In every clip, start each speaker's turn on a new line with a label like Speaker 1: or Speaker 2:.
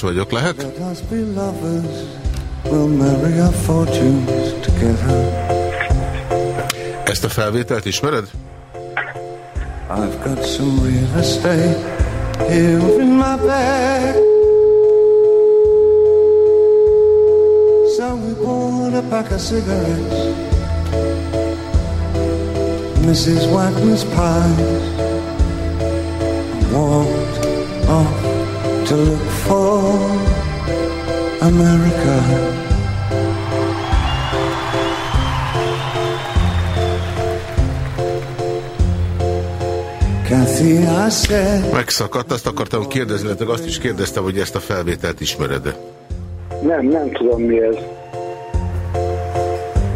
Speaker 1: János vagyok, lehet? Ezt a felvételt ismered? I've got some real estate here in my bag So we bought a pack of cigarettes Mrs. Wagner's pies Walked off to look for America. Megszakadt, azt akartam kérdezni, illetve azt is kérdeztem, hogy ezt a felvételt ismered-e?
Speaker 2: Nem, nem tudom mi ez.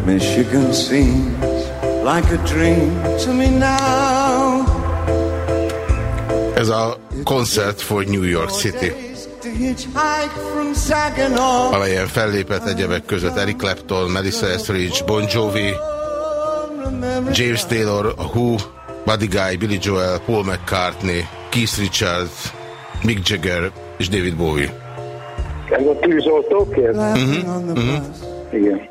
Speaker 2: Michigan seems like a dream to me now.
Speaker 1: Ez a Concert for New York City amelyen fellépett egyebek között Eric Clapton, Melissa Etheridge, Bon Jovi, James Taylor, Who, Buddy Guy, Billy Joel, Paul McCartney, Keith Richards, Mick Jagger és David Bowie.
Speaker 2: Ez a tűzoltókért? Uh
Speaker 1: -huh, uh -huh.
Speaker 2: Igen.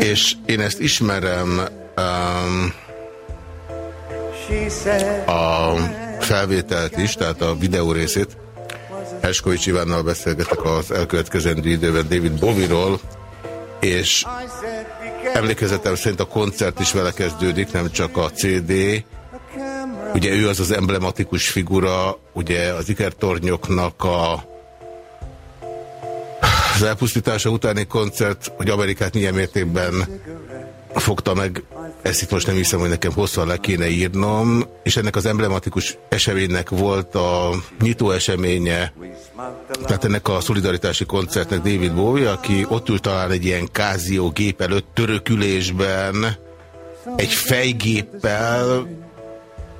Speaker 1: És én ezt ismerem um, a felvételt is, tehát a videó részét. Eskovics Ivánnal beszélgetek az elkövetkezendő időben David Bowie-ról, és emlékezetem szerint a koncert is vele kezdődik, nem csak a CD. Ugye ő az az emblematikus figura, ugye az ikertornyoknak a az elpusztítása utáni koncert, hogy Amerikát milyen mértékben fogta meg ezt itt most nem hiszem, hogy nekem hosszan le kéne írnom, és ennek az emblematikus eseménynek volt a nyitó eseménye, tehát ennek a szolidaritási koncertnek David Bowie, aki ott ült talán egy ilyen kázió gép előtt törökülésben, egy fejgéppel,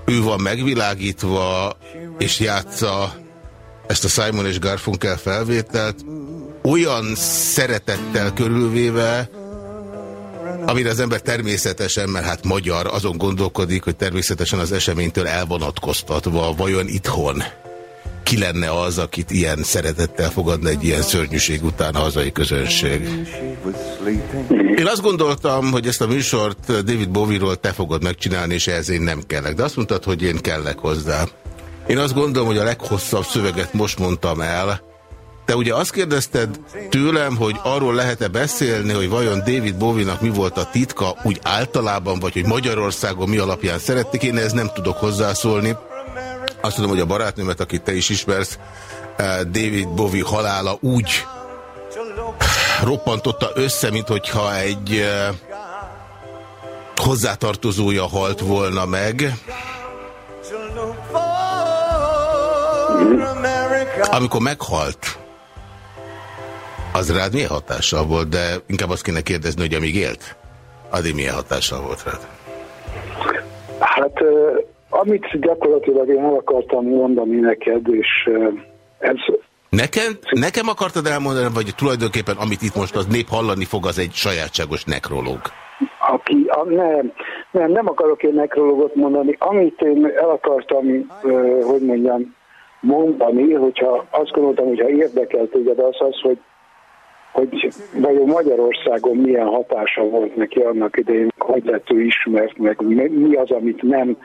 Speaker 1: ő van megvilágítva, és játsza ezt a Simon és Garfunkel felvételt, olyan szeretettel körülvéve, Amire az ember természetesen, mert hát magyar, azon gondolkodik, hogy természetesen az eseménytől elvonatkoztatva, vajon itthon ki lenne az, akit ilyen szeretettel fogadna egy ilyen szörnyűség után a hazai közönség. Én azt gondoltam, hogy ezt a műsort David Bowie-ról te fogod megcsinálni, és ehhez én nem kellek. De azt mondtad, hogy én kellek hozzá. Én azt gondolom, hogy a leghosszabb szöveget most mondtam el, te ugye azt kérdezted tőlem, hogy arról lehet-e beszélni, hogy vajon David Bowie-nak mi volt a titka úgy általában, vagy hogy Magyarországon mi alapján szerették, én ez nem tudok hozzászólni. Azt tudom, hogy a barátnőmet, akit te is ismersz, eh, David Bowie halála úgy roppantotta össze, mint hogyha egy eh, hozzátartozója halt volna meg. Amikor meghalt, az rád milyen hatással volt, de inkább azt kéne kérdezni, hogy amíg élt, addig milyen hatással volt rád?
Speaker 2: Hát amit gyakorlatilag én el akartam mondani neked, és ez...
Speaker 1: Nekem, nekem akartad elmondani, vagy tulajdonképpen amit itt most az nép hallani fog, az egy sajátságos nekrológ?
Speaker 2: Aki, a, nem, nem, nem akarok én nekrológot mondani. Amit én el akartam, hogy mondjam, mondani, hogyha azt gondoltam, hogyha érdekel téged az az, hogy hogy vajon Magyarországon milyen hatása volt neki annak idején, hogy lett ő ismert, meg mi az, amit nem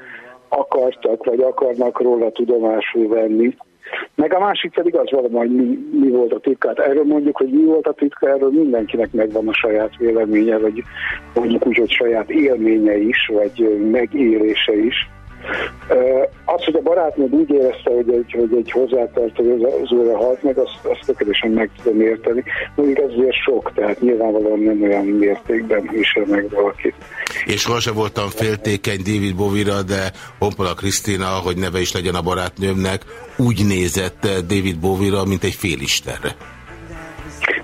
Speaker 2: akartak, vagy akarnak róla tudomásul venni. Meg a másik pedig az valami, hogy mi, mi volt a titka. Hát erről mondjuk, hogy mi volt a titka, erről mindenkinek megvan a saját véleménye, vagy mondjuk úgy, hogy saját élménye is, vagy megélése is. Az, hogy a barátnőd úgy érezte, hogy egy, hogy egy hozzátartozóra halt meg, azt, azt tökéletesen meg tudom érteni. Mondjuk ez azért sok, tehát nyilvánvalóan nem olyan mértékben visel meg valakit.
Speaker 1: És soha voltam féltékeny David Bovira, de Honpola Krisztina, hogy neve is legyen a barátnőmnek, úgy nézett David Bovira, mint egy félistenre.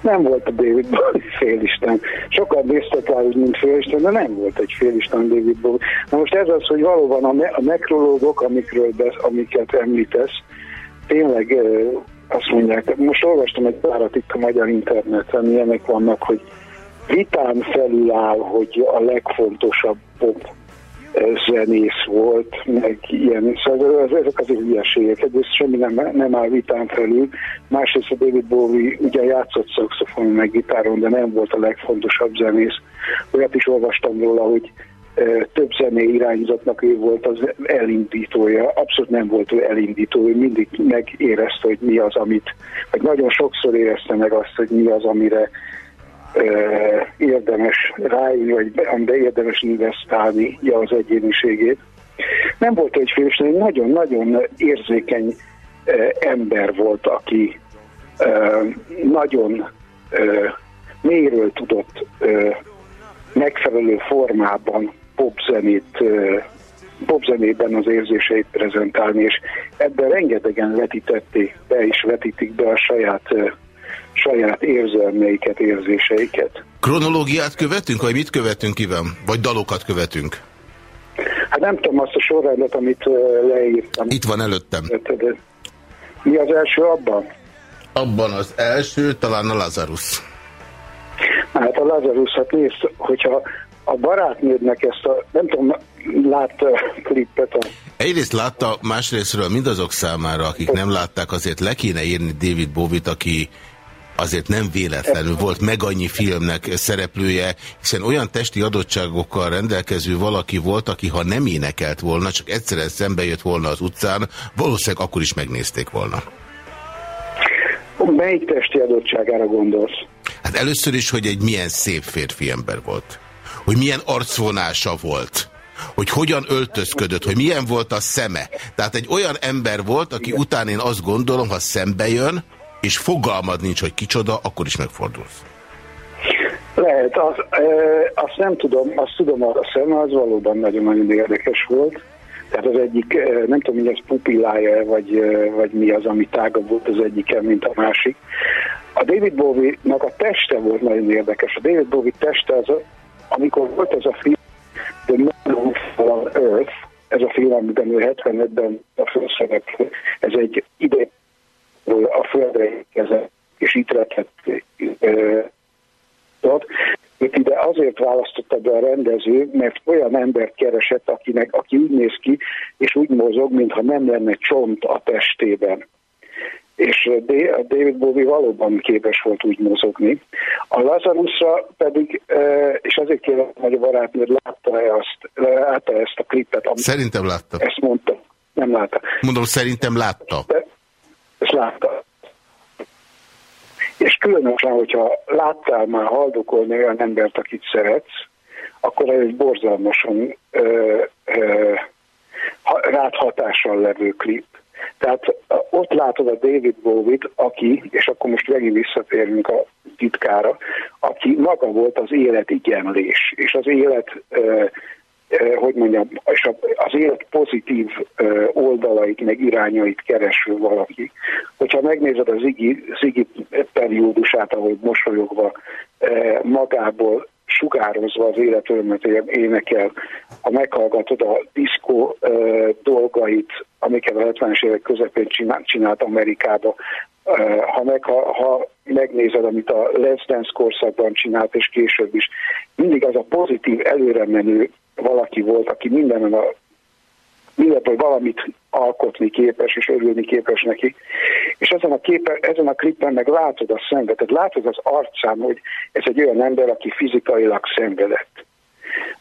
Speaker 2: Nem volt a David Bowie félisten. Sokat néztek rá, mint félisten, de nem volt egy félisten David Bowie. Na most ez az, hogy valóban a, ne a nekrológok, amikről besz, amiket említesz, tényleg azt mondják, most olvastam egy párat itt a magyar interneten, ilyenek vannak, hogy vitán felül áll, hogy a legfontosabb pop zenész volt, meg ilyen, szóval ezek az hülyeségek, egyrészt semmi nem, nem áll vitán felül, másrészt a David Bowie ugye játszott szakszofon meg gitáron, de nem volt a legfontosabb zenész. Olyat is olvastam róla, hogy több zené irányzatnak ő volt az elindítója, abszolút nem volt ő elindító, ő mindig megérezte, hogy mi az, amit, vagy nagyon sokszor érezte meg azt, hogy mi az, amire érdemes rájönni, vagy amiben érdemes investálni ja, az egyéniségét. Nem volt egy fősnél, nagyon-nagyon érzékeny ember volt, aki nagyon mélyről tudott megfelelő formában popzenét popzenében az érzéseit prezentálni, és ebben rengetegen vetítették be, és vetítik be a saját saját érzelmeiket, érzéseiket.
Speaker 1: Kronológiát követünk, vagy mit követünk, Iván? Vagy dalokat követünk?
Speaker 2: Hát nem tudom azt a sorrendet, amit leírtam.
Speaker 1: Itt van előttem.
Speaker 2: Mi az első abban?
Speaker 1: Abban az első, talán a Lazarus.
Speaker 2: Hát a Lazarus, hát nézd, hogyha a barátnődnek ezt a, nem tudom, látta a klippet a
Speaker 1: Egyrészt látta, másrésztről mindazok számára, akik nem látták, azért le kéne írni David Bovit, aki azért nem véletlenül volt meg annyi filmnek szereplője, hiszen olyan testi adottságokkal rendelkező valaki volt, aki ha nem énekelt volna, csak egyszerűen szembe jött volna az utcán, valószínűleg akkor is megnézték volna.
Speaker 2: Melyik testi adottságára gondolsz?
Speaker 1: Hát először is, hogy egy milyen szép férfi ember volt. Hogy milyen arcvonása volt hogy hogyan öltözködött, hogy milyen volt a szeme. Tehát egy olyan ember volt, aki után én azt gondolom, ha szembe jön, és fogalmad nincs, hogy kicsoda, akkor is megfordulsz.
Speaker 2: Lehet, az, e, azt nem tudom, azt tudom, a szeme az valóban nagyon-nagyon érdekes volt. Tehát az egyik, nem tudom, hogy ez pupillája, vagy, vagy mi az, ami tágabb volt az egyiken, mint a másik. A David Bowie-nak a teste volt nagyon érdekes. A David Bowie teste, az, amikor volt ez a film, The Man on Earth, ez a film, amiben ő 75-ben a főszereplő, ez egy ide a földre érkezett, és itt rekett itt ide azért választotta be a rendező, mert olyan embert keresett, akinek, aki úgy néz ki, és úgy mozog, mintha nem lenne csont a testében. És David Bowie valóban képes volt úgy mozogni. A Lazarusra pedig, és azért kérem, hogy a barátnőd látta-e azt, látta ezt a klipet.
Speaker 1: Szerintem látta.
Speaker 2: Ezt mondta. Nem látta.
Speaker 1: Mondom, szerintem látta. De,
Speaker 2: ezt látta. És különösen, hogyha láttál már haldokolni olyan embert, akit szeretsz, akkor ez egy borzalmasan ö, ö, rád levő klip. Tehát ott látod a David Bowie-t, aki, és akkor most megint visszatérünk a titkára, aki maga volt az élet igenlés, és az élet ö, hogy mondjam, és az élet pozitív oldalait, meg irányait kereső valaki. Hogyha megnézed az Ziggy, Ziggy periódusát, ahogy mosolyogva magából sugározva az életörömet énekel, ha meghallgatod a diszkó dolgait, amiket a 70-es évek közepén csinált, Amerikába, ha, meg, ha, ha megnézed, amit a Let's Dance korszakban csinált, és később is, mindig az a pozitív, előre menő valaki volt, aki minden a mindenből valamit alkotni képes, és örülni képes neki. És ezen a, képe, ezen a klippen meg látod a szembe, tehát látod az arcán, hogy ez egy olyan ember, aki fizikailag szenvedett.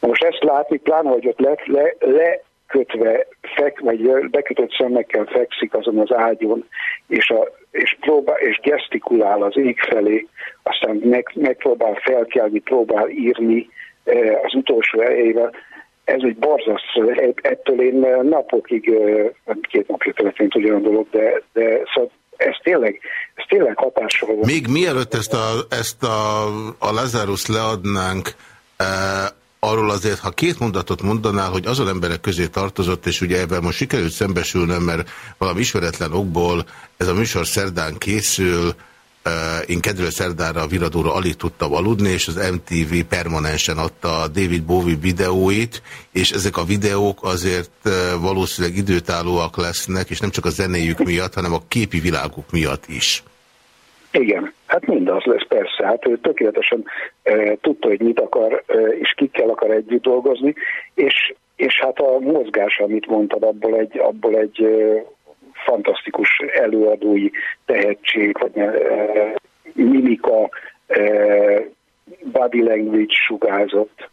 Speaker 2: Na most ezt látni, pláne, hogy ott le, le, lekötve, fek, vagy bekötött szemekkel fekszik azon az ágyon, és, a, és, próbál, és gesztikulál az ég felé, aztán meg, megpróbál felkelni, próbál írni, az utolsó elejével, ez egy borzasztó, ettől én napokig, két napja történt ugyan dolog, de, de szóval ez tényleg, ez tényleg hatással van.
Speaker 1: Még mielőtt ezt a, ezt a, a Lazarus leadnánk, e, arról azért, ha két mondatot mondanál, hogy azon emberek közé tartozott, és ugye ebben most sikerült szembesülnöm, mert valami ismeretlen okból ez a műsor szerdán készül, én kedvő szerdára a viradóra alig tudtam aludni, és az MTV permanensen adta a David Bowie videóit, és ezek a videók azért valószínűleg időtállóak lesznek, és nem csak a zenéjük miatt, hanem a képi világuk miatt is.
Speaker 2: Igen, hát mindaz lesz persze. Hát ő tökéletesen e, tudta, hogy mit akar, e, és kikkel akar együtt dolgozni, és, és hát a mozgás, amit mondtad, abból egy, abból egy fantasztikus előadói tehetség, vagy e, mimika, e, body language sugázott.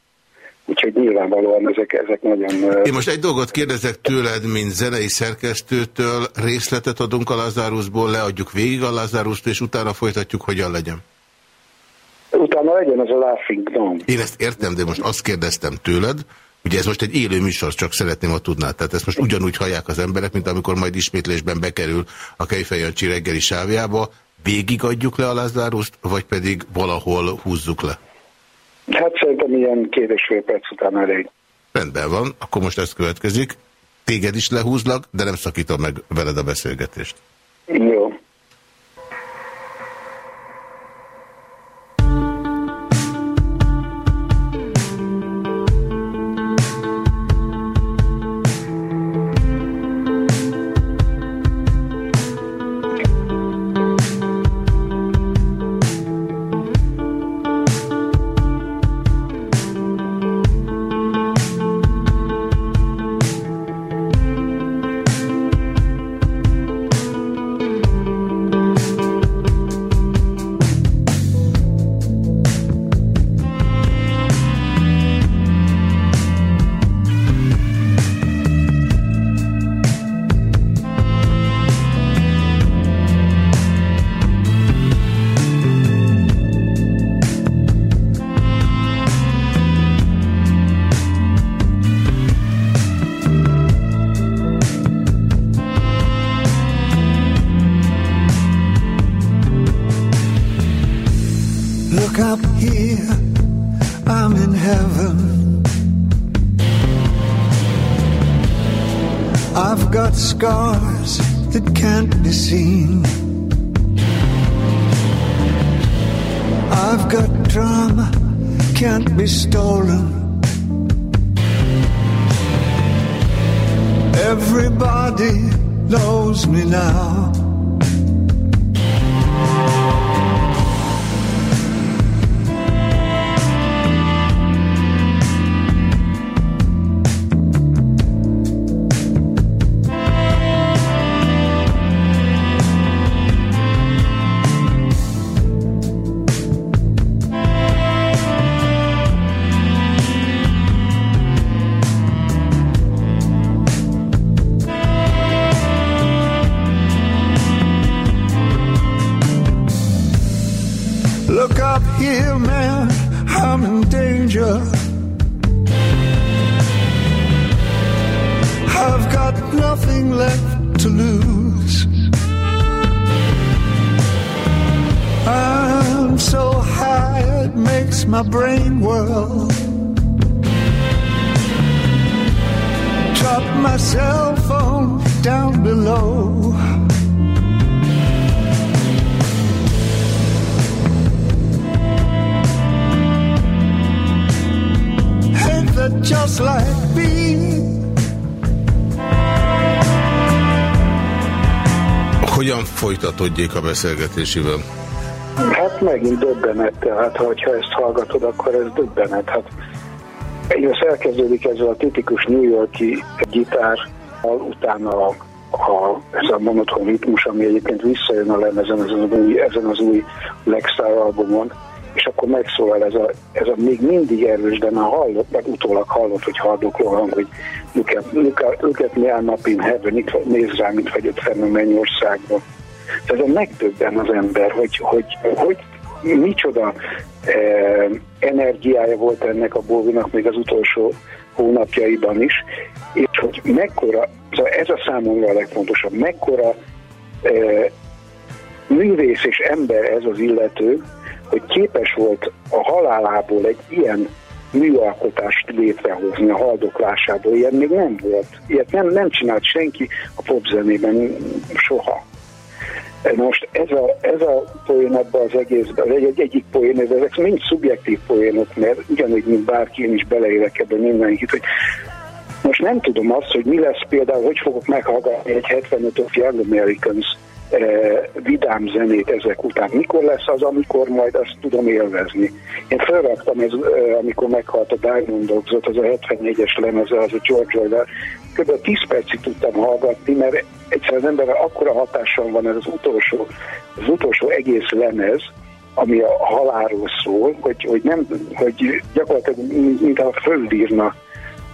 Speaker 2: Úgyhogy nyilvánvalóan ezek, ezek nagyon...
Speaker 1: Én most egy dolgot kérdezek tőled, mint zenei szerkesztőtől, részletet adunk a Lazarusból, leadjuk végig a Lazarust, és utána folytatjuk, hogyan legyen?
Speaker 2: Utána legyen az a Laughing Dome.
Speaker 1: Én ezt értem, de most azt kérdeztem tőled, Ugye ez most egy élő műsor, csak szeretném, ha tudnád. Tehát ezt most ugyanúgy hallják az emberek, mint amikor majd ismétlésben bekerül a Kejfejancsi reggeli sávjába. Végigadjuk le a Lázáruszt, vagy pedig valahol húzzuk le?
Speaker 2: Hát szerintem ilyen két és fél perc után elég.
Speaker 1: Rendben van, akkor most ez következik. Téged is lehúzlak, de nem szakítom meg veled a beszélgetést.
Speaker 2: Jó.
Speaker 3: scars that can't be seen. I've got drama, can't be stolen. Everybody knows me now. Stop here, man, I'm in danger. I've got nothing left to lose. I'm so high, it makes my brain whirl. Drop my cell phone down below.
Speaker 1: Folytatódjék a beszélgetésével?
Speaker 2: Hát megint döbbenet, tehát ha ezt hallgatod, akkor ez döbbenet. Hát egyrészt elkezdődik ezzel a tipikus New Yorki gitár, utána a, a, ez a monoton ritmus, ami egyébként visszajön a lemezen, ezen az új, ezen az új Lexar albumon, és akkor megszólal ez a, ez a még mindig erős, de már hallott, meg utólag hallott, hogy haldokló hang, hogy look at, look at, look heaven, nézz rá, mint vagy ott fenn a mennyországban. Ezen megtöbben az ember, hogy hogy, hogy, micsoda eh, energiája volt ennek a Bóvinak még az utolsó hónapjaiban is, és hogy mekkora, szóval ez a számomra a legfontosabb, mekkora eh, művész és ember ez az illető, hogy képes volt a halálából egy ilyen műalkotást létrehozni a haldoklásából. Ilyen még nem volt. Ilyet nem, nem csinált senki a popzenében soha. Most ez a, ez a poén ebben az egészben, egy, egy egyik poén, ez, ezek mind szubjektív poénok, mert ugyanúgy, mint bárki, én is beleélek ebben mindenkit, hogy most nem tudom azt, hogy mi lesz például, hogy fogok meghallgatni egy 75 of Young Americans vidám zenét ezek után. Mikor lesz az, amikor majd azt tudom élvezni? Én felraktam, ez, eh, amikor meghalt a Diamond Dogs, az a 74-es lemeze, az a George Orwell, kb. 10 percig tudtam hallgatni, mert egyszerűen az akkora hatással van ez az utolsó, az utolsó egész lemez, ami a halálról szól, hogy, hogy, nem, hogy gyakorlatilag mintha fölírna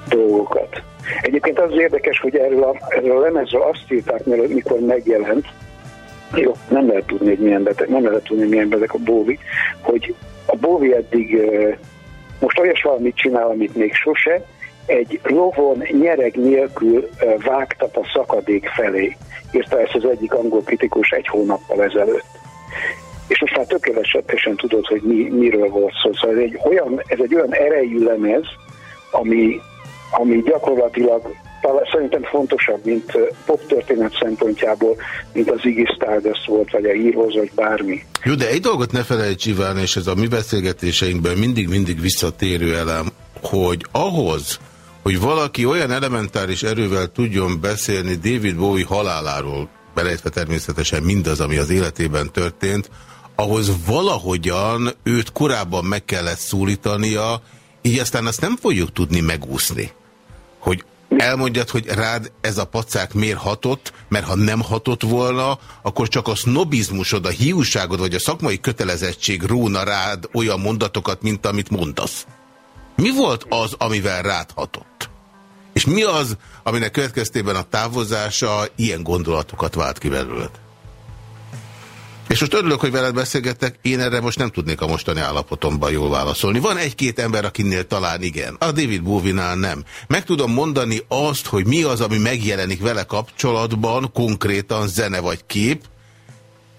Speaker 2: dolgokat. Egyébként az érdekes, hogy erről a, erről a lemezről azt írták, mikor megjelent, jó, nem lehet tudni, hogy milyen beteg, nem lehet tudni, milyen beteg a bóvi, hogy a bóvi eddig most olyas valamit csinál, amit még sose, egy lovon nyereg nélkül vágtat a szakadék felé. Írta ezt az egyik angol kritikus egy hónappal ezelőtt. És most már tökéletesen tudod, hogy mi, miről volt szó. Szóval ez egy olyan, ez egy olyan erejű lemez, ami, ami gyakorlatilag talán szerintem fontosabb, mint pop történet szempontjából, mint az Iggy Stardust volt, vagy a írhoz, vagy bármi.
Speaker 1: Jó, de egy dolgot ne felejts, Iván, és ez a mi beszélgetéseinkben mindig-mindig visszatérő elem, hogy ahhoz, hogy valaki olyan elementáris erővel tudjon beszélni David Bowie haláláról, belejtve természetesen mindaz, ami az életében történt, ahhoz valahogyan őt korábban meg kellett szólítania, így aztán azt nem fogjuk tudni megúszni. Hogy elmondjad, hogy rád ez a pacák miért hatott, mert ha nem hatott volna, akkor csak a sznobizmusod, a hiúságod vagy a szakmai kötelezettség róna rád olyan mondatokat, mint amit mondasz. Mi volt az, amivel rád hatott? És mi az, aminek következtében a távozása ilyen gondolatokat vált ki belőled? És most örülök, hogy veled beszélgetek, én erre most nem tudnék a mostani állapotomban jól válaszolni. Van egy-két ember, akinél talán igen, a David Bowie-nál nem. Meg tudom mondani azt, hogy mi az, ami megjelenik vele kapcsolatban, konkrétan zene vagy kép,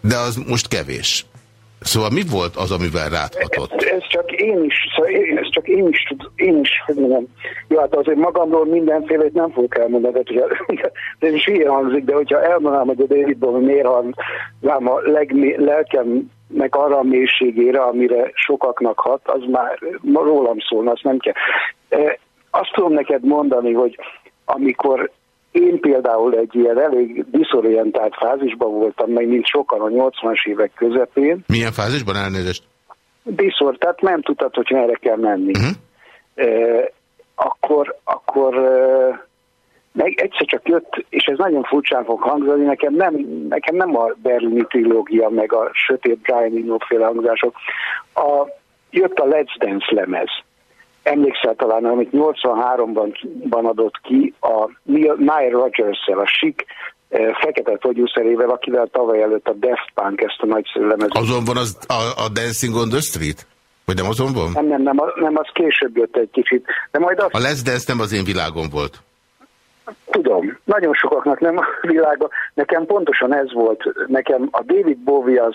Speaker 1: de az most kevés. Szóval mi volt az, amivel ráthatott?
Speaker 2: Ez, ez csak én is, szóval én, ez csak én is, tud, én is, hogy mondjam, jó, hát azért magamról mindenféle nem fogok elmondani, de, hogy, de ez is ilyen hangzik, de hogyha elmondanám, hogy a David Bowie miért rám a legmé, lelkemnek arra a mélységére, amire sokaknak hat, az már rólam szólna, azt nem kell. Azt tudom neked mondani, hogy amikor én például egy ilyen elég diszorientált fázisban voltam, meg mint sokan a 80-as évek közepén.
Speaker 1: Milyen fázisban elnézést?
Speaker 2: Diszor, tehát nem tudtad, hogy merre kell menni. Uh -huh. e, akkor, akkor e, meg egyszer csak jött, és ez nagyon furcsán fog hangzani, nekem nem, nekem nem a berlini trilógia, meg a sötét Brian Eno féle hangzások, a, jött a Let's Dance lemez emlékszel talán, amit 83-ban adott ki a Nile Rogers-szel, a Chic eh, fekete producerével, akivel tavaly előtt a Daft Punk ezt a nagyszerű lemezet.
Speaker 1: Azon van az, a, a Dancing on the Street? Vagy nem azon van?
Speaker 2: Nem, nem, nem, nem, az később jött egy kicsit. De majd azt...
Speaker 1: A Let's Dance nem az én világom volt.
Speaker 2: Tudom, nagyon sokaknak nem a világa. Nekem pontosan ez volt. Nekem a David Bowie az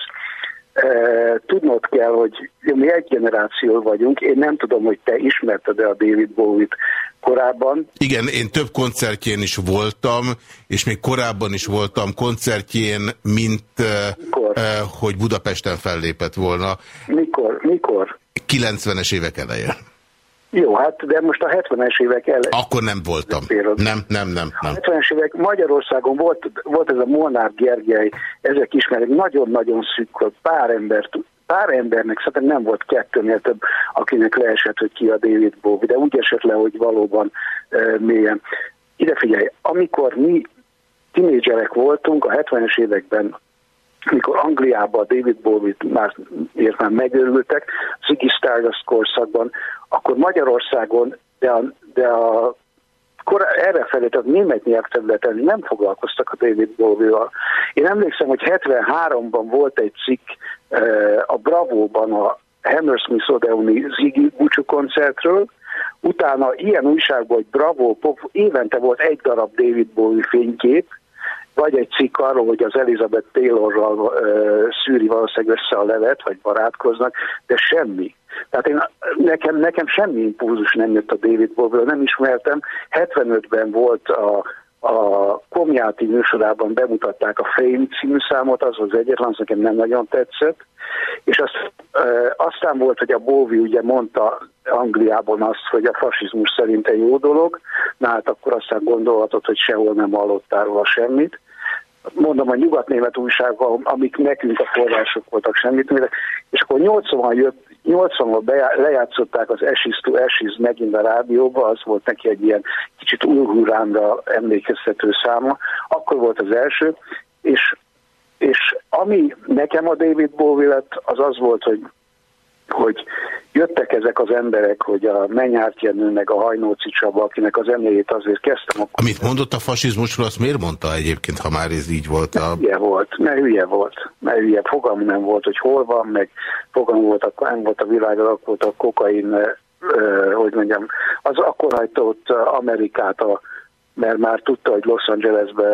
Speaker 2: tudnod kell, hogy mi egy generáció vagyunk, én nem tudom, hogy te ismerted-e a David Bowie-t korábban.
Speaker 1: Igen, én több koncertjén is voltam, és még korábban is voltam koncertjén, mint Mikor? Hogy Budapesten fellépett volna.
Speaker 2: Mikor? Mikor?
Speaker 1: 90-es évek eleje.
Speaker 2: Jó, hát de most a 70-es évek el...
Speaker 1: Akkor nem voltam. Nem, nem, nem. nem.
Speaker 2: A 70-es évek Magyarországon volt, volt ez a Molnár Gergely, ezek ismerik, nagyon-nagyon szűk volt, pár ember pár embernek szerintem nem volt kettőnél több, akinek leesett, hogy ki a David Bowie, de úgy esett le, hogy valóban e, mélyen. Ide figyelj, amikor mi tinédzserek voltunk a 70-es években, mikor a David Bowie-t már, már megörültek, Ziggy Stardust korszakban, akkor Magyarországon, de a, de a kor, erre felé, tehát német nyelvterületen nem foglalkoztak a David Bowie-val. Én emlékszem, hogy 73-ban volt egy cikk a Bravo-ban a Hammersmith Odeoni Ziggy Bucsú koncertről, utána ilyen újságban, hogy Bravo Pop, évente volt egy darab David Bowie fénykép, vagy egy cikk arról, hogy az Elizabeth Taylorral szűri valószínűleg össze a levet, vagy barátkoznak, de semmi. Tehát én, nekem, nekem semmi impulzus nem jött a David Bowie, nem ismertem. 75-ben volt a, a Komjáti műsorában bemutatták a Fame című számot, az az egyetlen, az nekem nem nagyon tetszett. És azt, e, aztán volt, hogy a Bóvi ugye mondta Angliában azt, hogy a fasizmus szerinte jó dolog, na hát akkor aztán gondolhatott, hogy sehol nem hallottál róla semmit. Mondom, a nyugatnémet újságban, amik nekünk a források voltak semmit, és akkor 80-ban jött, 80-ban lejátszották az Ashes to Ashes megint a rádióba, az volt neki egy ilyen kicsit Ulhuránra emlékeztető száma, akkor volt az első, és, és ami nekem a David Bowie lett, az az volt, hogy hogy jöttek ezek az emberek, hogy a Menyárt Jenő meg a Hajnóci Csaba, akinek az emléjét azért kezdtem. Akkor
Speaker 4: Amit mondott a fasizmusról, azt miért mondta egyébként, ha már ez így volt? A...
Speaker 2: Hülye volt, mert hülye volt, mert hülye fogalm nem volt, hogy hol van, meg fogalm volt, akkor nem volt a világon, akkor volt a kokain, eh, hogy mondjam, az akkor hagyta ott Amerikát a mert már tudta, hogy Los Angelesbe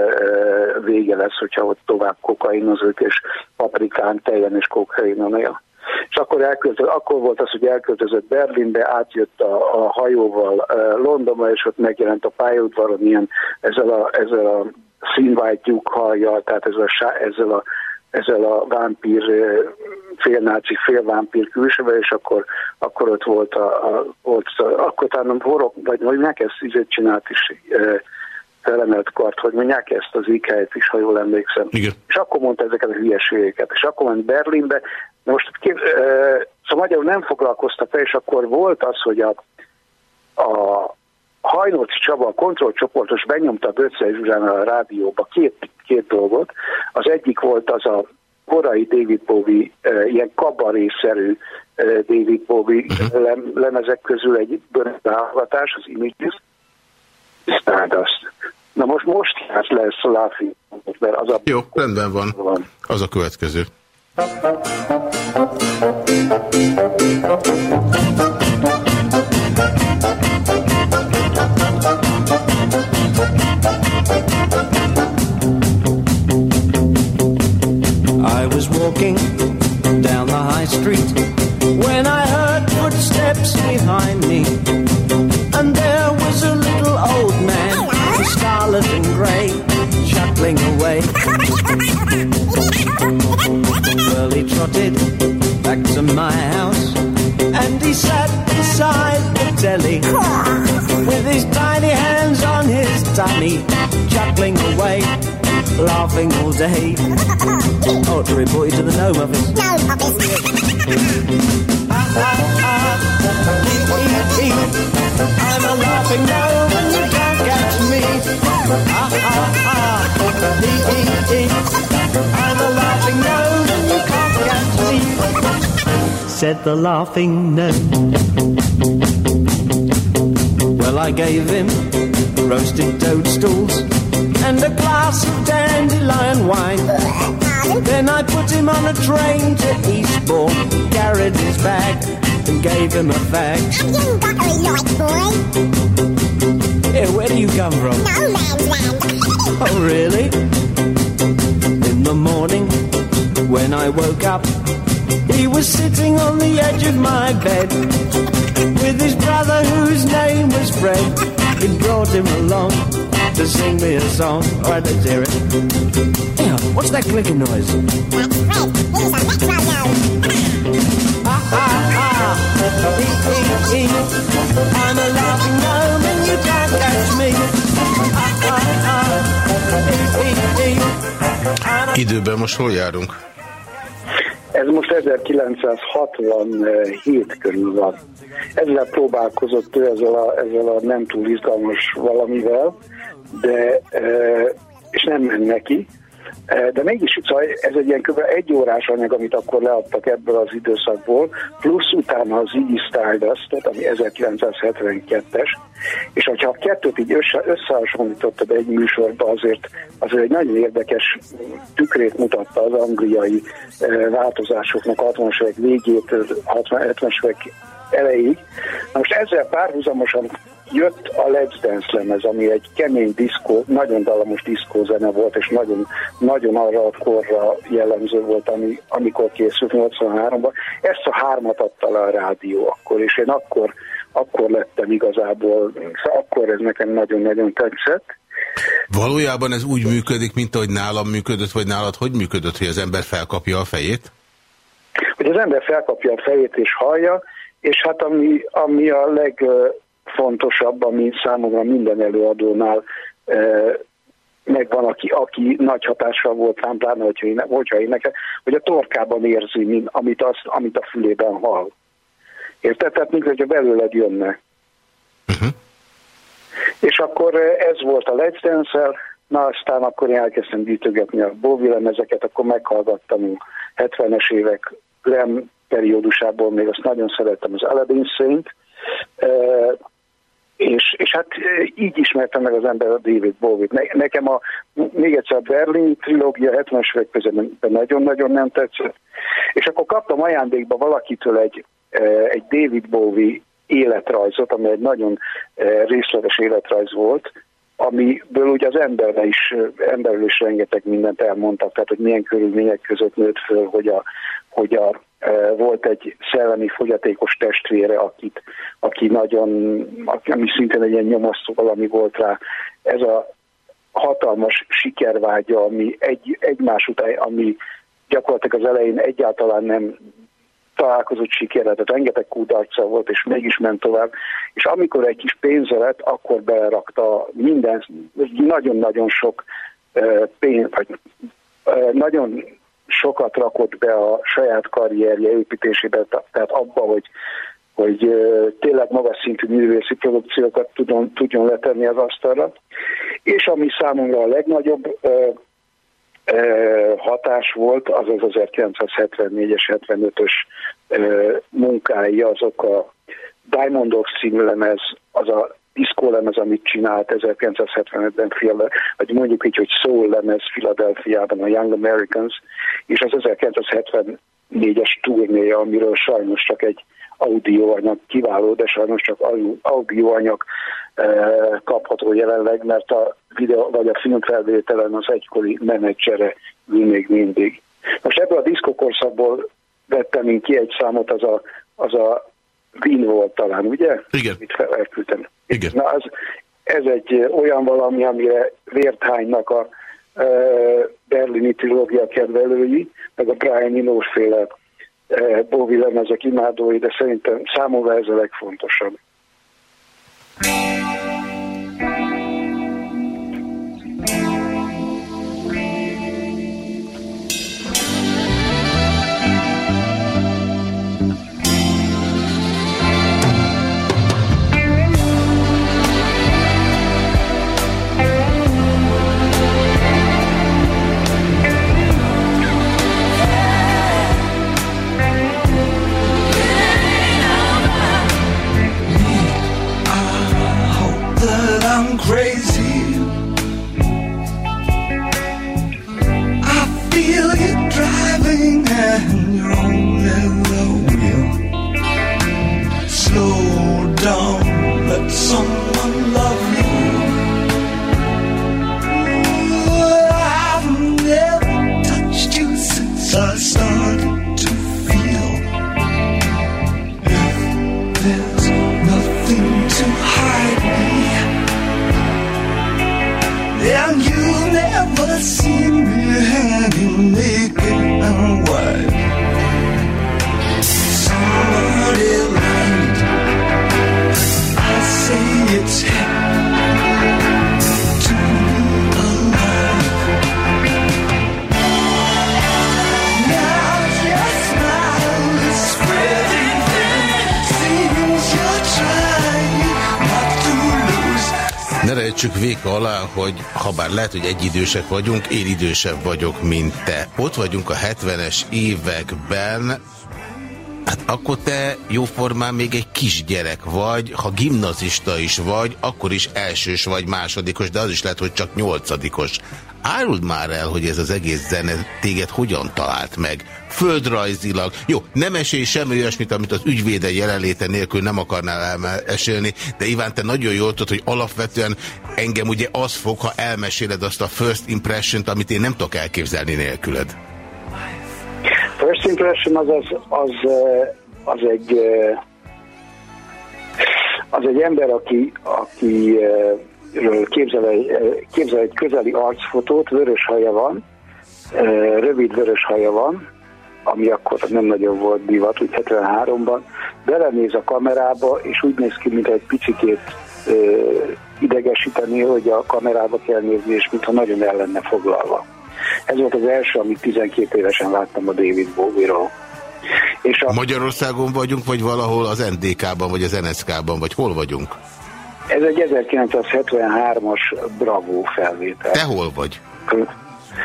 Speaker 2: vége lesz, hogyha ott tovább kokainozik, és paprikán, tejen és kokainon él és akkor, elköltözött, akkor volt az, hogy elköltözött Berlinbe, átjött a, a hajóval Londonba, és ott megjelent a pályaudvaron ilyen ezzel a, ezzel a színvájt lyukhajjal, tehát ezzel a, ezzel a ezzel a vámpír, félnáci, félvámpír külsővel, és akkor, akkor ott volt a, a, ott, akkor talán horog, vagy hogy ezt így csinált is e, felemelt kart, hogy mondják ezt az ik is, ha jól emlékszem.
Speaker 4: Igen.
Speaker 2: És akkor mondta ezeket a hülyeségeket. És akkor ment Berlinbe, most kép, szóval magyarul nem foglalkoztak fel, és akkor volt az, hogy a, a Hajnóci Csaba, a kontrollcsoportos benyomta Böccel Zsuzsán a rádióba két, két dolgot. Az egyik volt az a korai David Bowie, ilyen kabarészerű David Bowie uh-huh. lemezek közül egy bőrhallgatás, az Images, Stardust. Na most most hát lesz a Láfi, mert az a...
Speaker 4: Jó, rendben van. van. Az a következő. Thank you. The laughing gnome. Well, I gave him roasted toadstools and a glass of dandelion wine. Then I put him on a train to Eastbourne, carried his bag and gave him a fag.
Speaker 5: You got a light,
Speaker 4: boy. Yeah, where do you come from?
Speaker 5: No man's land.
Speaker 4: oh, really? In the morning, when I woke up, he was sitting on the edge of my bed with his brother whose name was Fred. He brought him along to sing me a song. All right, let's hear it. Yeah, what's that clicking noise?
Speaker 5: That's Fred. He's a metronome.
Speaker 4: ah, ah, ah. I'm a laughing gnome and you can't catch me. Ah, ah, ah. E, e, e. Időben most hol járunk?
Speaker 2: Ez most 1967 körül van. Ezzel próbálkozott ő ezzel a, ezzel a nem túl izgalmas valamivel, de és nem ment neki, Eh, De mégis szóval ez egy ilyen kb. egy órás anyag, amit akkor leadtak ebből az időszakból, plusz utána az Ziggy Stardust, ami 1972-es, és hogyha a kettőt így össze, összehasonlítottad egy műsorba, azért, azért egy nagyon érdekes tükrét mutatta az angliai eh, változásoknak 60-as évek végétől 60-70-es évek elejéig. Na most ezzel párhuzamosan jött a Let's Dance lemez, ami egy kemény diszkó, nagyon dallamos diszkózene volt, és nagyon, nagyon arra a korra jellemző volt, ami, amikor készült 83-ban. Ezt a hármat adta le a rádió akkor, és én akkor, akkor lettem igazából, szóval akkor ez nekem nagyon-nagyon tetszett.
Speaker 1: Valójában ez úgy működik, mint ahogy nálam működött, vagy nálad hogy működött, hogy az ember felkapja a fejét?
Speaker 2: hogy az ember felkapja a fejét és hallja, és hát ami, ami a legfontosabb, ami számomra minden előadónál eh, megvan, aki, aki nagy hatással volt rám, pláne, hogyha én, hogyha én nekem, hogy a torkában érzi, mint, amit, azt, amit a fülében hall. Érted? Tehát, mint hogyha belőled jönne.
Speaker 1: Uh-huh.
Speaker 2: És akkor eh, ez volt a Let's dance na aztán akkor én elkezdtem gyűjtögetni a Bowie lemezeket, akkor meghallgattam a 70-es évek Glam periódusából, még azt nagyon szerettem az Aladdin Saint, és, és hát így ismertem meg az ember a David Bowie-t. Ne, nekem a, még egyszer a Berlin trilógia 70-es évek közben nagyon-nagyon nem tetszett, és akkor kaptam ajándékba valakitől egy, egy David Bowie életrajzot, ami egy nagyon részletes életrajz volt, amiből ugye az emberre is, emberről is rengeteg mindent elmondtak, tehát hogy milyen körülmények között nőtt föl, hogy a, hogy a, e, volt egy szellemi fogyatékos testvére, akit, aki nagyon, ami szintén egy ilyen nyomasztó valami volt rá. Ez a hatalmas sikervágya, ami egy, egymás után, ami gyakorlatilag az elején egyáltalán nem találkozott sikerrel, tehát rengeteg kudarca volt, és mégis ment tovább, és amikor egy kis pénze lett, akkor belerakta minden, nagyon-nagyon sok eh, pénz, vagy eh, nagyon sokat rakott be a saját karrierje építésébe, tehát abba, hogy hogy tényleg magas szintű művészi produkciókat tudjon, tudjon letenni az asztalra. És ami számomra a legnagyobb hatás volt, az az 1974-es, 75-ös eh, munkái, azok a Diamond Dogs című lemez, az a diszkó lemez, amit csinált 1975-ben, Phil- vagy mondjuk így, hogy Soul lemez Philadelphiában, a Young Americans, és az 1974-es turnéja, amiről sajnos csak egy audioanyag kiváló, de sajnos csak au- audioanyag eh, kapható jelenleg, mert a videó vagy a filmfelvételen az egykori menedzsere ül még mindig. Most ebből a diszkokorszakból vettem én ki egy számot, az a, az a Wien volt talán, ugye?
Speaker 1: Igen.
Speaker 2: Mit elküldtem.
Speaker 1: Igen.
Speaker 2: Na, az, ez egy olyan valami, amire vérthánynak a uh, berlini trilógia kedvelői, meg a Brian Eno féle uh, Bowie lemezek imádói, de szerintem számomra ez a legfontosabb.
Speaker 1: Bár lehet, hogy egyidősek vagyunk, én idősebb vagyok, mint te. Ott vagyunk a 70-es években, Hát akkor te jóformán még egy kisgyerek vagy, ha gimnazista is vagy, akkor is elsős vagy másodikos, de az is lehet, hogy csak nyolcadikos. Áruld már el, hogy ez az egész zene téged hogyan talált meg? Földrajzilag. Jó, nem esély semmi olyasmit, amit az ügyvéde jelenléte nélkül nem akarnál elmesélni, de Iván, te nagyon jól tudod, hogy alapvetően engem ugye az fog, ha elmeséled azt a first impression-t, amit én nem tudok elképzelni nélküled.
Speaker 2: First impression az, az, az, eh, az egy eh, az egy ember, aki, aki eh, képzel egy, képzel egy közeli arcfotót, vörös haja van, rövid vörös haja van, ami akkor nem nagyon volt divat, úgy 73-ban, belenéz a kamerába, és úgy néz ki, mint egy picikét idegesíteni, hogy a kamerába kell nézni, és mintha nagyon el lenne foglalva. Ez volt az első, amit 12 évesen láttam a David Bowie-ról.
Speaker 1: És a... Magyarországon vagyunk, vagy valahol az NDK-ban, vagy az NSK-ban, vagy hol vagyunk?
Speaker 2: Ez egy 1973-as Bravo felvétel.
Speaker 1: Te hol vagy?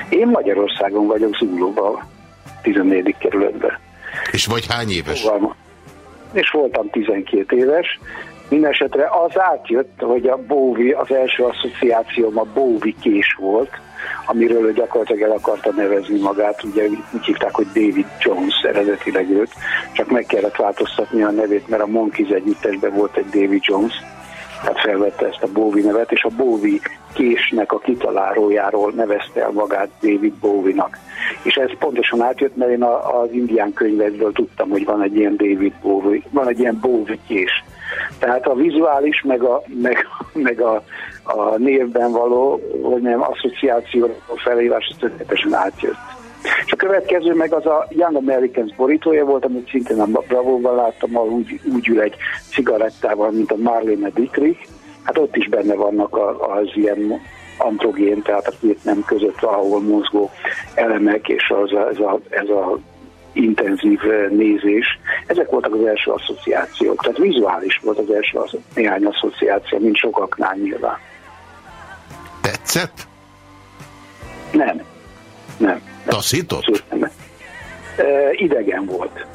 Speaker 2: Én Magyarországon vagyok, Zuglóban, 14. kerületben.
Speaker 1: És vagy hány éves?
Speaker 2: Fogalma. És voltam 12 éves. Mindenesetre az átjött, hogy a Bowie, az első asszociációm a Bowie kés volt, amiről ő gyakorlatilag el akarta nevezni magát, ugye úgy hívták, hogy David Jones eredetileg őt, csak meg kellett változtatni a nevét, mert a Monkeys együttesben volt egy David Jones, tehát felvette ezt a Bowie nevet, és a Bowie késnek a kitalárójáról nevezte el magát David Bowie-nak. És ez pontosan átjött, mert én az indián könyvekből tudtam, hogy van egy ilyen David Bowie, van egy ilyen Bowie kés. Tehát a vizuális, meg a, meg, meg a, a névben való, hogy nem, asszociáció felhívás, az tökéletesen átjött. És a következő meg az a Young Americans borítója volt, amit szintén a Bravo-ban láttam, ahol úgy, úgy ül egy cigarettával, mint a Marlene Dietrich. Hát ott is benne vannak az ilyen androgén, tehát a két nem között valahol mozgó elemek, és az, ez, a, ez a intenzív nézés. Ezek voltak az első asszociációk. Tehát vizuális volt az első az, néhány asszociáció, mint sokaknál nyilván.
Speaker 1: Tetszett?
Speaker 2: Nem. Nem.
Speaker 1: Taszított?
Speaker 2: Idegen volt.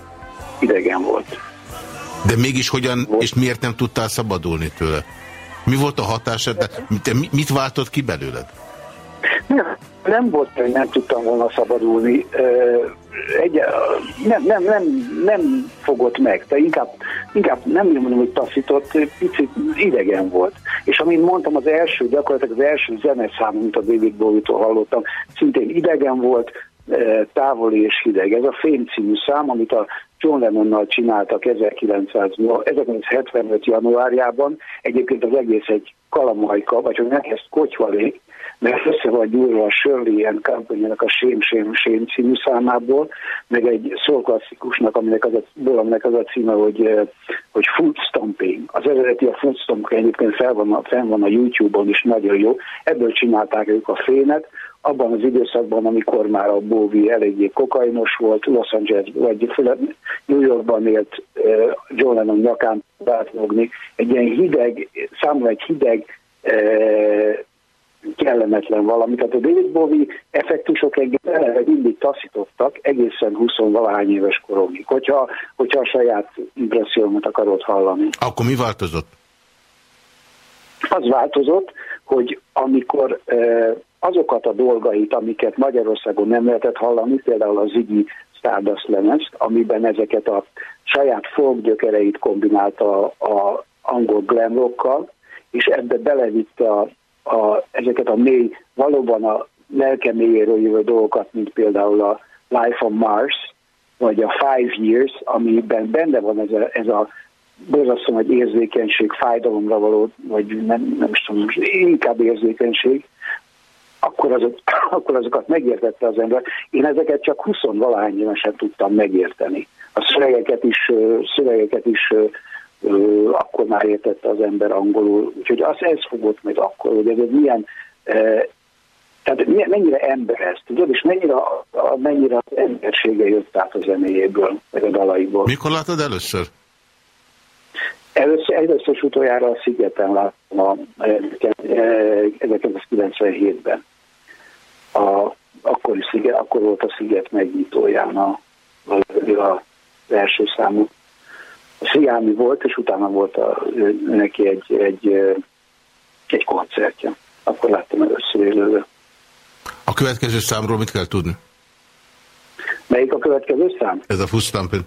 Speaker 2: Idegen volt.
Speaker 1: De mégis hogyan, volt. és miért nem tudtál szabadulni tőle? Mi volt a hatásod? Te mit váltott ki belőled?
Speaker 2: Nem, nem volt, hogy nem tudtam volna szabadulni. Egy, nem, nem, nem, nem fogott meg, de inkább, inkább nem mondom, hogy taszított, picit idegen volt. És amint mondtam, az első, gyakorlatilag az első zeneszám, amit a David Bowie-tól hallottam, szintén idegen volt, távoli és hideg. Ez a Fém című szám, amit a John Lennonnal csináltak 1975. januárjában. Egyébként az egész egy kalamajka, vagy hogy nehez kocsvalék, mert össze van gyúrva a Shirley and company a Sém, Sém, Sém című számából, meg egy szólklasszikusnak, aminek az a, aminek az a címe, hogy, hogy Food Stomping. Az eredeti a Food Stomping egyébként fel van, fel van a YouTube-on is nagyon jó. Ebből csinálták ők a fénet, abban az időszakban, amikor már a Bowie eléggé kokainos volt, Los Angeles vagy New Yorkban élt John Lennon nyakán átlogni, egy ilyen hideg, számomra egy hideg kellemetlen valami. Tehát a David Bowie effektusok eleve mindig taszítottak egészen 20-valahány éves koromig, hogyha, hogyha a saját impressziómat akarod hallani.
Speaker 1: Akkor mi változott?
Speaker 2: Az változott, hogy amikor azokat a dolgait, amiket Magyarországon nem lehetett hallani, például az Ziggy Stardust lemezt, amiben ezeket a saját folk gyökereit kombinálta a angol glam rockkal, és ebbe belevitte a, a, ezeket a mély, valóban a lelke mélyéről jövő dolgokat, mint például a Life on Mars, vagy a Five Years, amiben benne van ez a, ez a borzasztó nagy érzékenység, fájdalomra való, vagy nem, nem is tudom, inkább érzékenység, akkor, azok, akkor azokat megértette az ember. Én ezeket csak 20 valahány évesen tudtam megérteni. A szövegeket is, szövegeket is akkor már értette az ember angolul. Úgyhogy az ez fogott meg akkor, hogy ez egy milyen tehát mennyire ember ez, tudod, és mennyire, mennyire az embersége jött át a zenéjéből, meg a dalaiból.
Speaker 1: Mikor látod először?
Speaker 2: Először, először is utoljára a szigeten láttam a, eh, 1997-ben. A, akkori sziget, akkor volt a sziget megnyitóján a, a, a első számú. Sziámi volt, és utána volt a, neki egy, egy, egy koncertje. Akkor láttam először élőre.
Speaker 1: A következő számról mit kell tudni?
Speaker 2: Melyik a következő szám?
Speaker 1: Ez a Fustampin.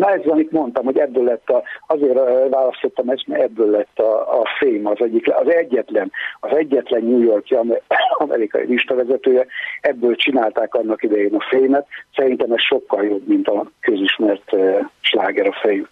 Speaker 2: Na ez, amit mondtam, hogy ebből lett a, azért választottam ezt, mert ebből lett a, a fém, az egyik, az egyetlen, az egyetlen New Yorki amer- amerikai listavezetője, ebből csinálták annak idején a fémet. Szerintem ez sokkal jobb, mint a közismert sláger a fém.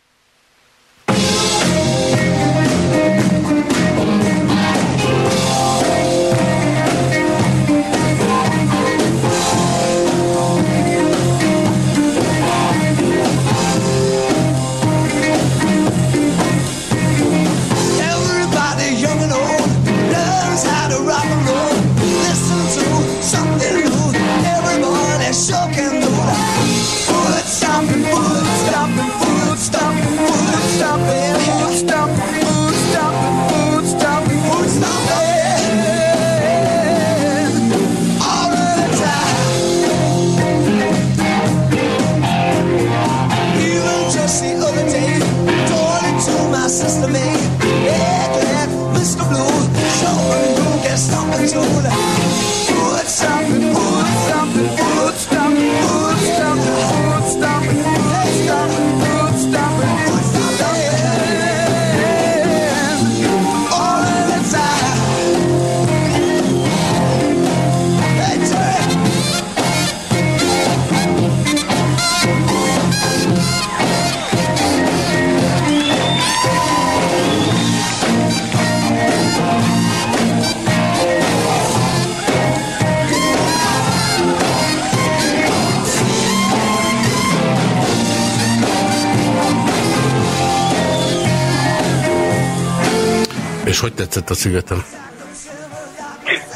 Speaker 1: Tetszett a szigeten?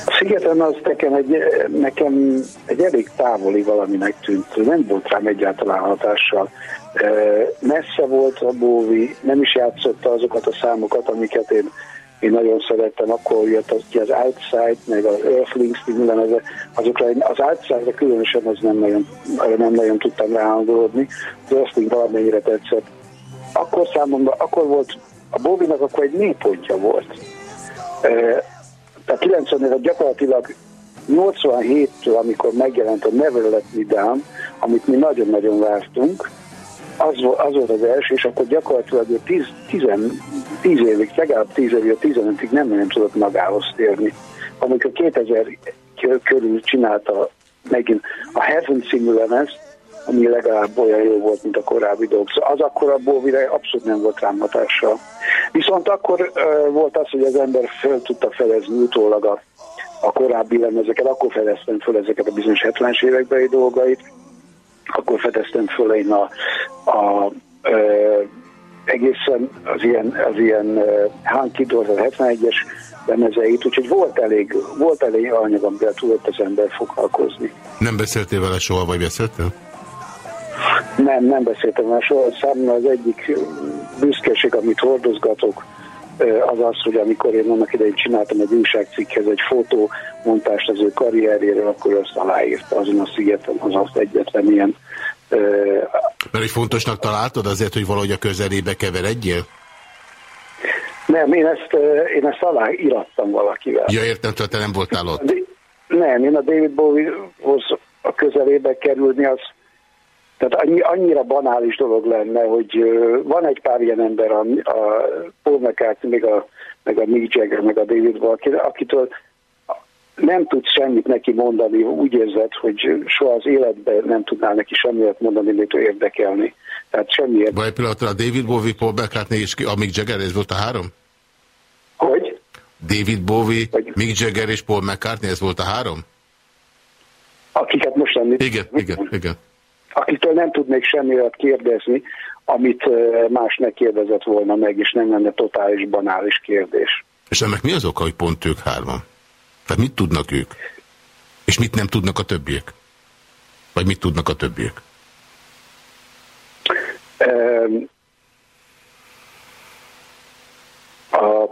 Speaker 2: A szigeten az nekem egy, nekem egy elég távoli valaminek tűnt, nem volt rám egyáltalán hatással. Messze volt a Bóvi, nem is játszotta azokat a számokat, amiket én, én nagyon szerettem, akkor jött az, ki az Outside, meg az Earthlings című lemeze, azokra az Outside-ra különösen az nem nagyon, nem nagyon tudtam ráhangolódni, az Earthling valamennyire tetszett. Akkor számomra, akkor volt, a Bóvinak akkor egy mélypontja volt. Tehát 90 éve gyakorlatilag 87-től, amikor megjelent a Never Let Me Down, amit mi nagyon-nagyon vártunk, az, az volt az első, és akkor gyakorlatilag 10, 10, 10 évig, legalább 10 évig, 15-ig nem nagyon tudott magához térni. Amikor 2000 kö- körül csinálta megint a Heaven lemezt, ami legalább olyan jó volt, mint a korábbi dolgok. Szóval az akkor a Bóvire abszolút nem volt rám. Viszont akkor ö, volt az, hogy az ember föl tudta felezni utólag a, a korábbi lemezeket, akkor fedeztem föl ezeket a bizonyos 70-es évekbeli dolgait, akkor fedeztem föl én a, a ö, egészen az ilyen, az ilyen uh, Hanky Doors, a 71-es lemezeit, úgyhogy volt elég, volt elég anyag, amivel tudott az ember foglalkozni.
Speaker 1: Nem beszéltél vele soha, vagy beszéltél?
Speaker 2: Nem, nem beszéltem már soha. Számomra az egyik büszkeség, amit hordozgatok, az az, hogy amikor én annak idején csináltam egy újságcikkhez egy fotómontást az ő karrierjéről, akkor azt aláírta azon a szigeten, az az egyetlen ilyen
Speaker 1: Mert hogy fontosnak találtad azért, hogy valahogy a közelébe keveredjél?
Speaker 2: nem, én ezt, én ezt aláírattam valakivel.
Speaker 1: Ja, értem, tehát te nem voltál ott.
Speaker 2: De- Nem, én a David Bowie-hoz a közelébe kerülni, az tehát annyi, annyira banális dolog lenne, hogy van egy pár ilyen ember, a, a Paul McCartney, meg a, meg a Mick Jagger, meg a David Bowie, akitől nem tudsz semmit neki mondani, úgy érzed, hogy soha az életben nem tudnál neki semmit mondani, amit érdekelni. Tehát semmiért.
Speaker 1: Vagy pillanatra a David Bowie, Paul McCartney és a Mick Jagger, ez volt a három?
Speaker 2: Hogy?
Speaker 1: David Bowie,
Speaker 2: Vagy-
Speaker 1: Mick Jagger és Paul McCartney, ez volt a három?
Speaker 2: Akiket most említ.
Speaker 1: Igen, igen, igen
Speaker 2: akitől nem tudnék semmiért kérdezni, amit más ne kérdezett volna meg, és nem lenne totális banális kérdés.
Speaker 1: És ennek mi az oka, hogy pont ők hárman? Tehát mit tudnak ők? És mit nem tudnak a többiek? Vagy mit tudnak a többiek?
Speaker 2: A,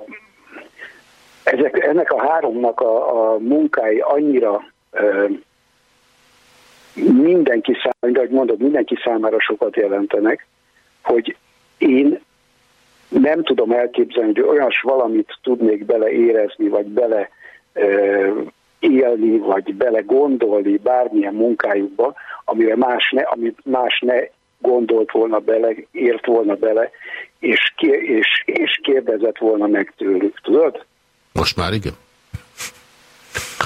Speaker 2: ezek, ennek a háromnak a, a munkái annyira mindenki számára, ahogy mondod, mindenki számára sokat jelentenek, hogy én nem tudom elképzelni, hogy olyas valamit tudnék bele érezni, vagy bele élni, vagy bele gondolni bármilyen munkájukba, amire más ne, amit más ne gondolt volna bele, ért volna bele, és, és, és kérdezett volna meg tőlük, tudod?
Speaker 1: Most már igen.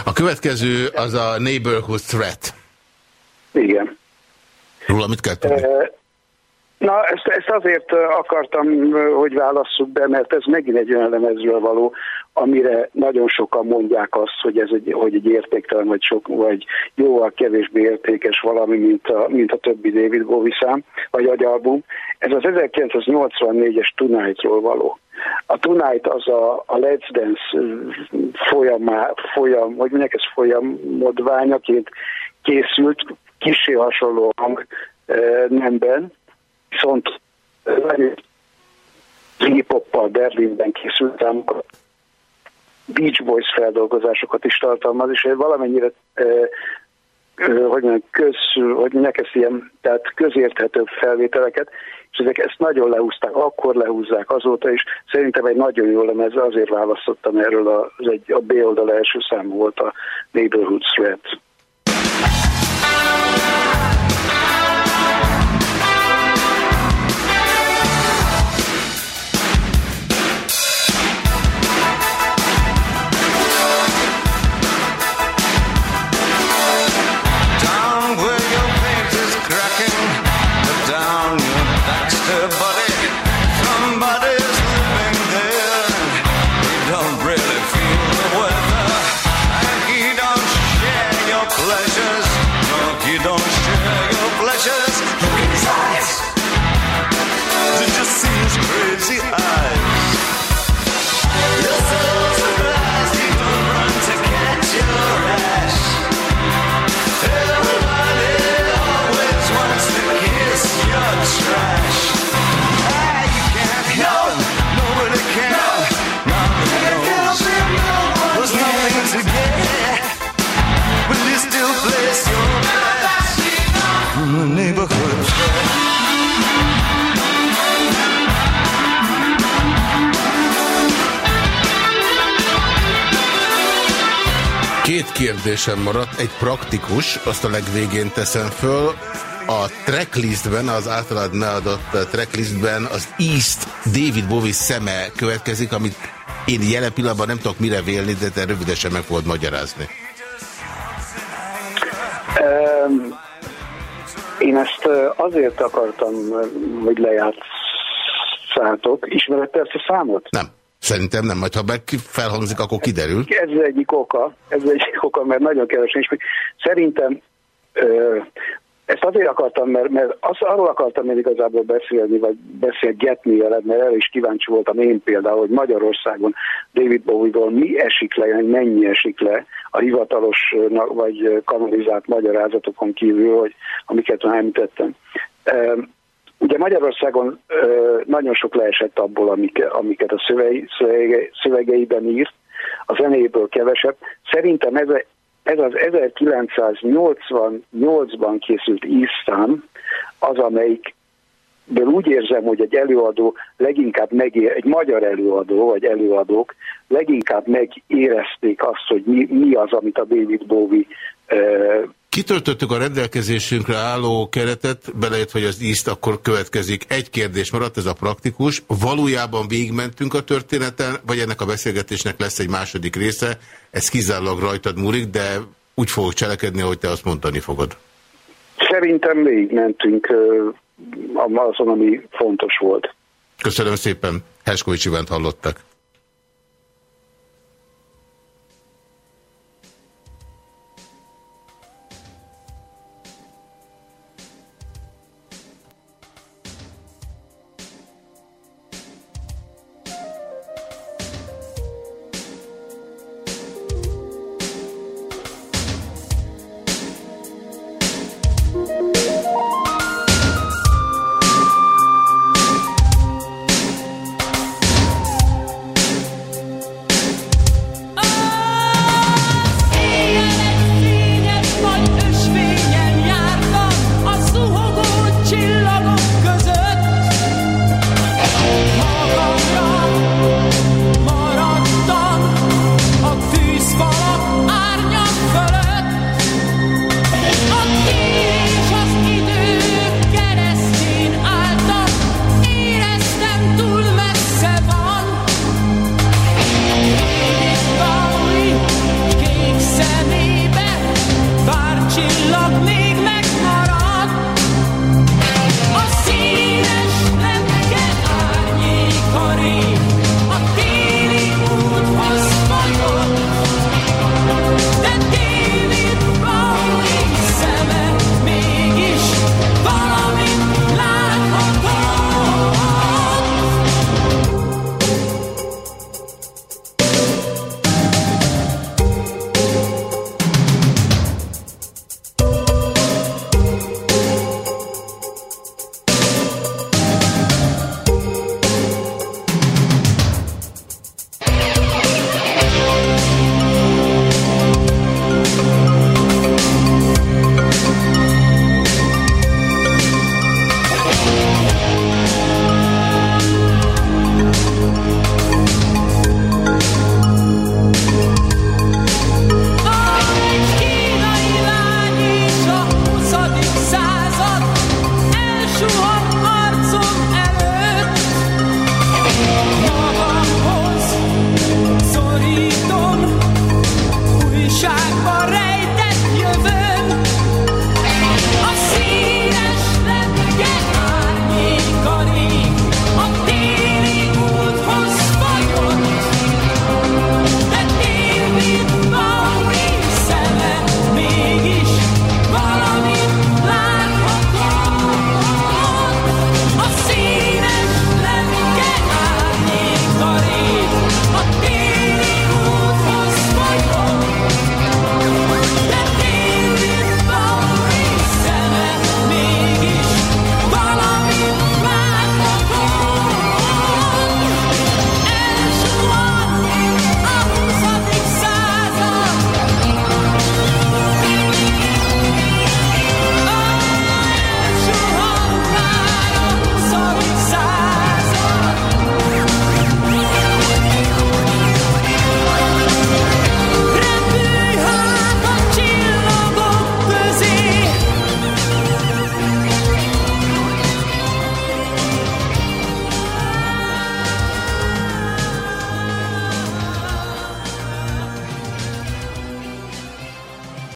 Speaker 1: A következő az a neighborhood threat.
Speaker 2: Igen.
Speaker 1: Róla mit kell tudni?
Speaker 2: Na, ezt, ezt azért akartam, hogy válasszuk be, mert ez megint egy olyan lemezről való, amire nagyon sokan mondják azt, hogy ez egy, hogy egy értéktelen, vagy, sok, vagy jóval kevésbé értékes valami, mint a, mint a többi David Bowie szám, vagy agyalbum. Ez az 1984-es Tonight-ról való. A Tonight az a, a Let's Dance folyamá, folyam, hogy mondják, ez folyamodványaként készült, kisé hasonló hang nemben, viszont hip-hoppal Berlinben készült, amikor Beach Boys feldolgozásokat is tartalmaz, és valamennyire hogy mondjam, köz, hogy mondják ezt ilyen, tehát közérthetőbb felvételeket, és ezek ezt nagyon lehúzták, akkor lehúzzák azóta is. Szerintem egy nagyon jó lemez, azért választottam erről, az egy, a B oldal első szám volt a Neighborhood Threat.
Speaker 1: Kérdésem maradt, egy praktikus, azt a legvégén teszem föl. A tracklistben, az általad neadott tracklistben az East David Bowie szeme következik, amit én jelen pillanatban nem tudok mire vélni, de te rövidesen meg fogod magyarázni.
Speaker 2: Öm, Én ezt azért akartam, hogy lejátszátok. Ismered ezt a számot?
Speaker 1: Nem. Szerintem nem, majd ha felhangzik, akkor kiderül.
Speaker 2: Ez az egyik oka, ez az egyik oka, mert nagyon kevesen is. Szerintem ezt azért akartam, mert, mert azt, arról akartam én igazából beszélni, vagy beszélgetni veled, mert erre is kíváncsi voltam én például, hogy Magyarországon David Bowie-ról mi esik le, mennyi esik le a hivatalos vagy kanonizált magyarázatokon kívül, hogy amiket már említettem. Magyarországon ö, nagyon sok leesett abból, amik, amiket a szövei, szövege, szövegeiben írt, a zenéből kevesebb. Szerintem ez, ez az 1988-ban készült Isztán az, amelyik de úgy érzem, hogy egy előadó leginkább megér, egy magyar előadó, vagy előadók leginkább megérezték azt, hogy mi, mi az, amit a David Bowie
Speaker 1: Kitöltöttük a rendelkezésünkre álló keretet, beleért, hogy az ízt akkor következik. Egy kérdés maradt, ez a praktikus. Valójában végigmentünk a történeten, vagy ennek a beszélgetésnek lesz egy második része? Ez kizárólag rajtad múlik, de úgy fogok cselekedni, ahogy te azt mondani fogod.
Speaker 2: Szerintem végigmentünk azon, ami fontos volt.
Speaker 1: Köszönöm szépen. Herskovics Ivánt hallottak.